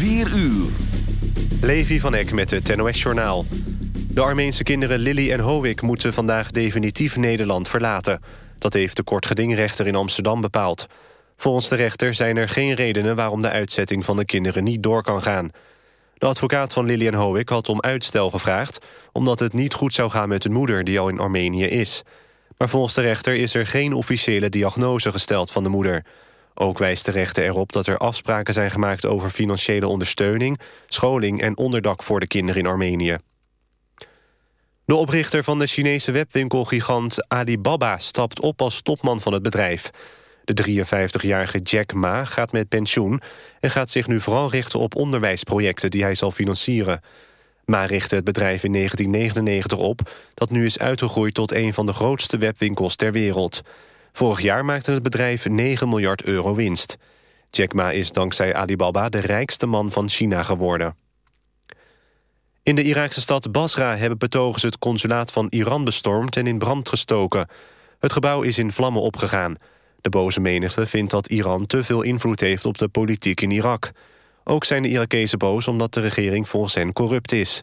4 uur. Levi van Eck met het NOS-journaal. De Armeense kinderen Lily en Howick moeten vandaag definitief Nederland verlaten. Dat heeft de kortgedingrechter in Amsterdam bepaald. Volgens de rechter zijn er geen redenen waarom de uitzetting van de kinderen niet door kan gaan. De advocaat van Lily en Howick had om uitstel gevraagd... omdat het niet goed zou gaan met hun moeder die al in Armenië is. Maar volgens de rechter is er geen officiële diagnose gesteld van de moeder... Ook wijst de rechter erop dat er afspraken zijn gemaakt over financiële ondersteuning, scholing en onderdak voor de kinderen in Armenië. De oprichter van de Chinese webwinkelgigant Alibaba stapt op als topman van het bedrijf. De 53-jarige Jack Ma gaat met pensioen en gaat zich nu vooral richten op onderwijsprojecten die hij zal financieren. Ma richtte het bedrijf in 1999 op, dat nu is uitgegroeid tot een van de grootste webwinkels ter wereld. Vorig jaar maakte het bedrijf 9 miljard euro winst. Jack Ma is dankzij Alibaba de rijkste man van China geworden. In de Iraakse stad Basra hebben betogers het consulaat van Iran bestormd en in brand gestoken. Het gebouw is in vlammen opgegaan. De boze menigte vindt dat Iran te veel invloed heeft op de politiek in Irak. Ook zijn de Irakezen boos omdat de regering volgens hen corrupt is.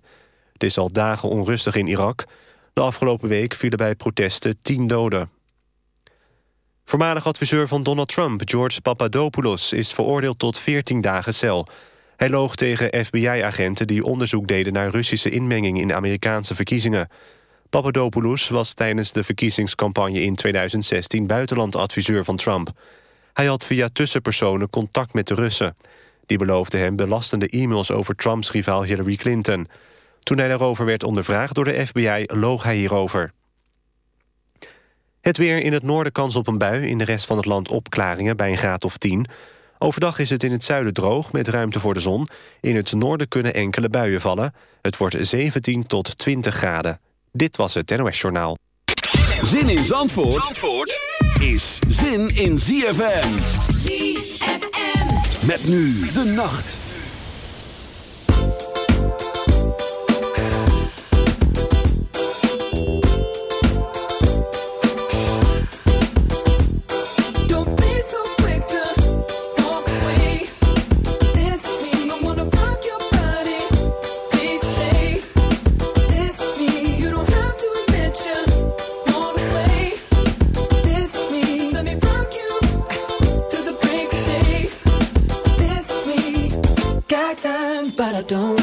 Het is al dagen onrustig in Irak. De afgelopen week vielen bij protesten tien doden. Voormalig adviseur van Donald Trump, George Papadopoulos... is veroordeeld tot 14 dagen cel. Hij loog tegen FBI-agenten die onderzoek deden... naar Russische inmenging in Amerikaanse verkiezingen. Papadopoulos was tijdens de verkiezingscampagne in 2016... buitenlandadviseur van Trump. Hij had via tussenpersonen contact met de Russen. Die beloofden hem belastende e-mails over Trumps rivaal Hillary Clinton. Toen hij daarover werd ondervraagd door de FBI, loog hij hierover. Het weer in het noorden kans op een bui, in de rest van het land opklaringen bij een graad of 10. Overdag is het in het zuiden droog met ruimte voor de zon. In het noorden kunnen enkele buien vallen. Het wordt 17 tot 20 graden. Dit was het NOS Journaal. Zin in Zandvoort, Zandvoort is zin in ZFM. ZFM. Met nu de nacht. don't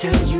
tell you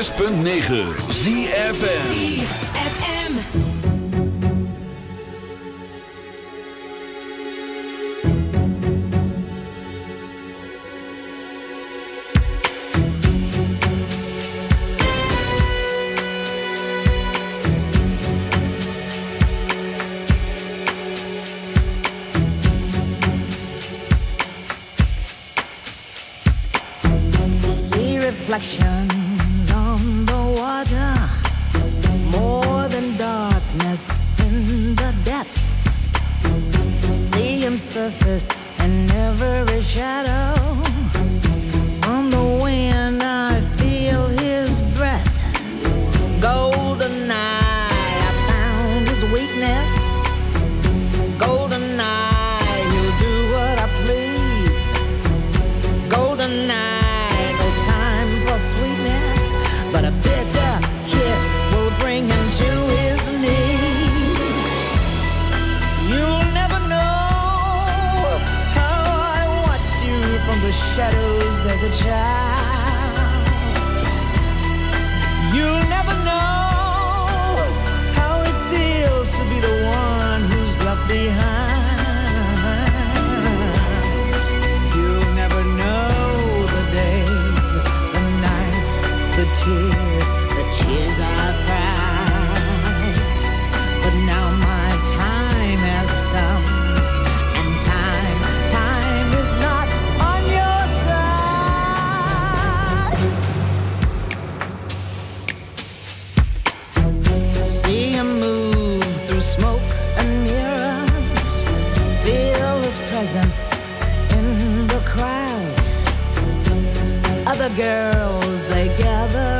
106.9 ZFN they gather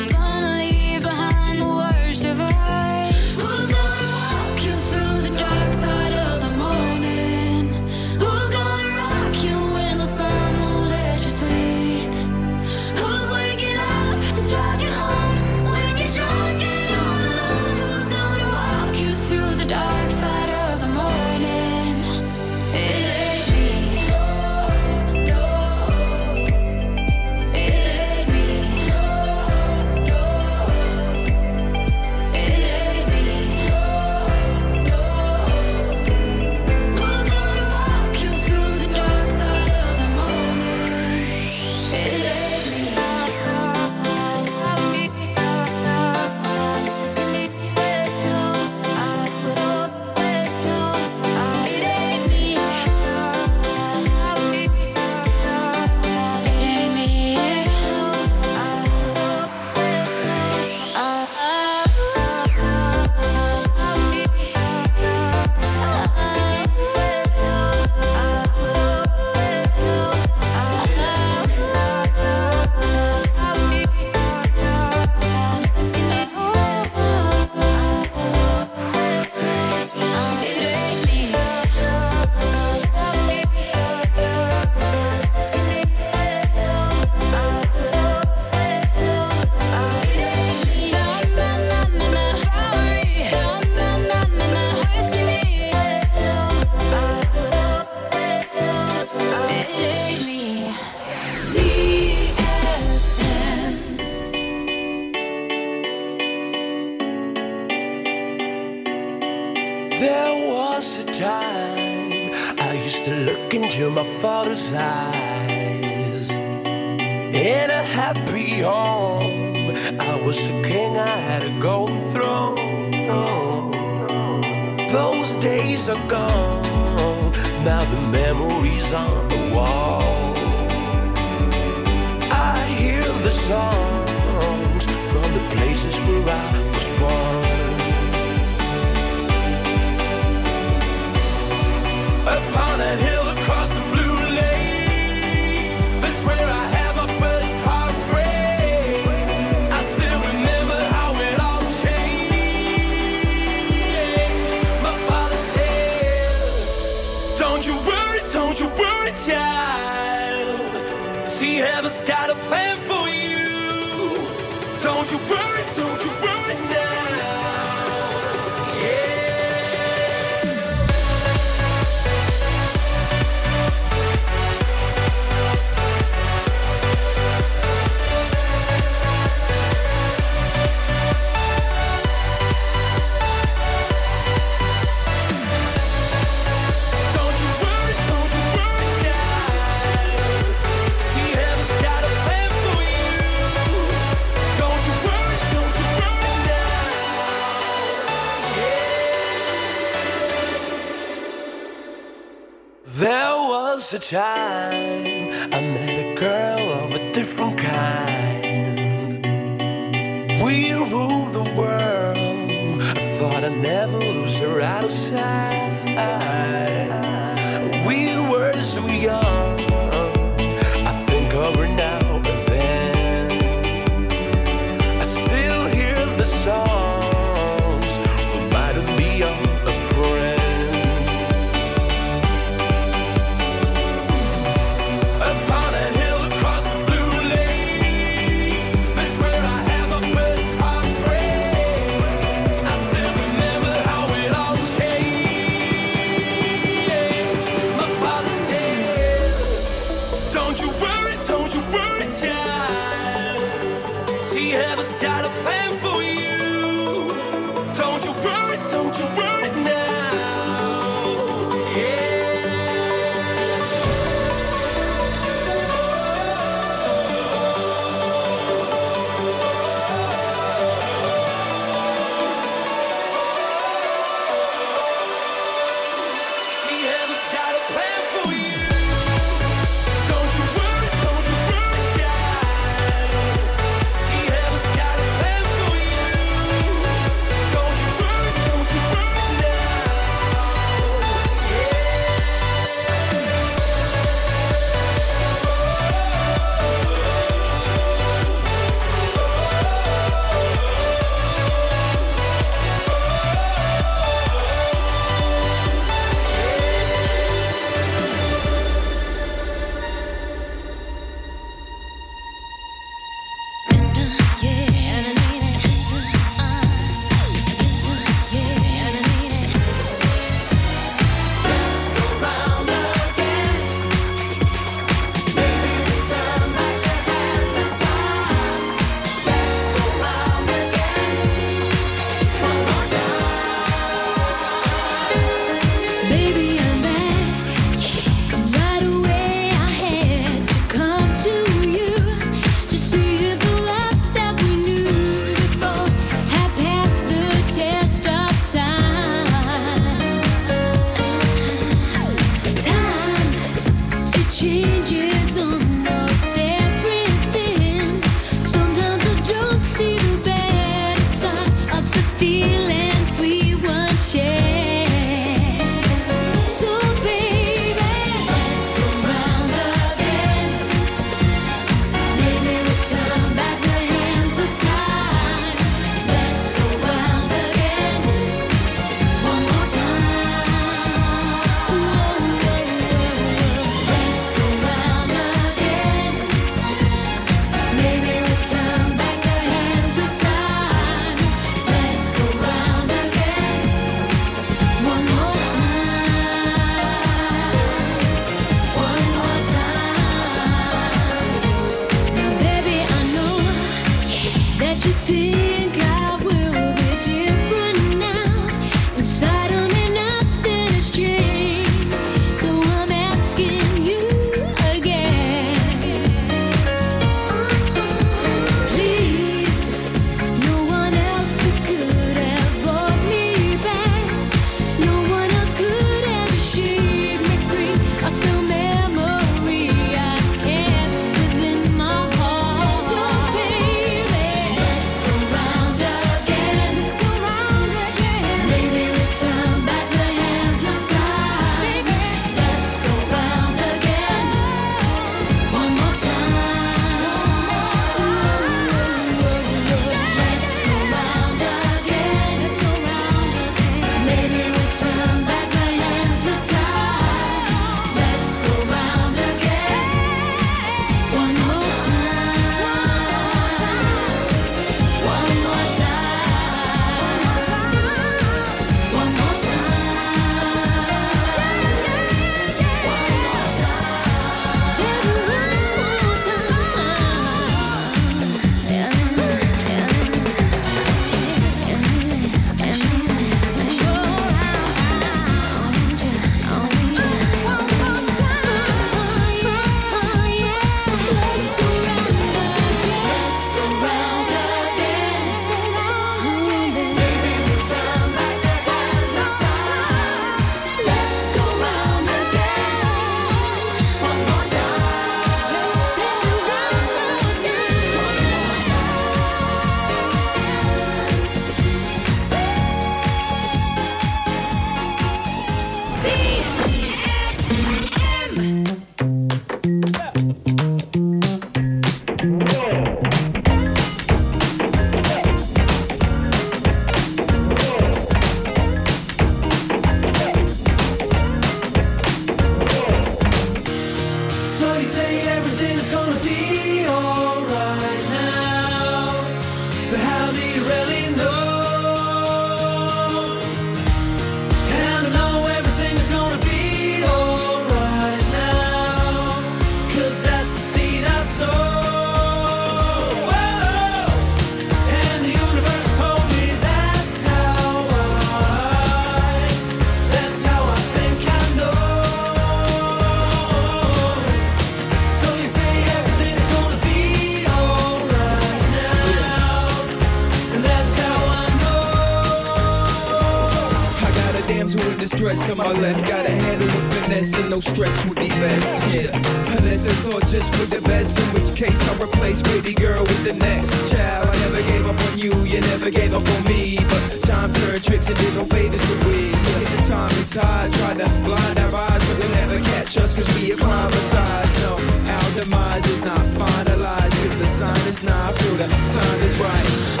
never gave up on me, but time turned tricks and did no favors to we. Look the time we tied, tried to blind our eyes, but they'll never catch us cause we acclimatized. No, our demise is not finalized, cause the sign is not through, the time is right.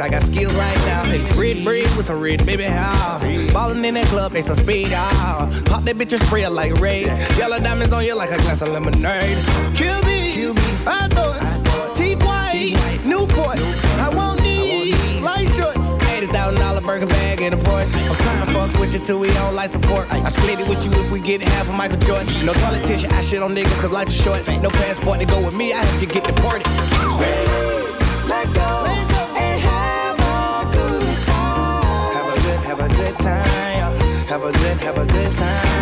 I got skills right now. Red, red with some red, baby, how? Ballin' in that club, they some speed, ah. Pop that bitch and spray like red. Yellow diamonds on you like a glass of lemonade. Kill me, Kill me. I thought. Teeth white, Newport. I won't need light shorts. $80,000 burger bag and a Porsche. I'm trying to fuck with you till we don't like support. I split it with you if we get half of Michael Jordan. No politician, I shit on niggas cause life is short. No passport to go with me, I have to get deported. have a good time.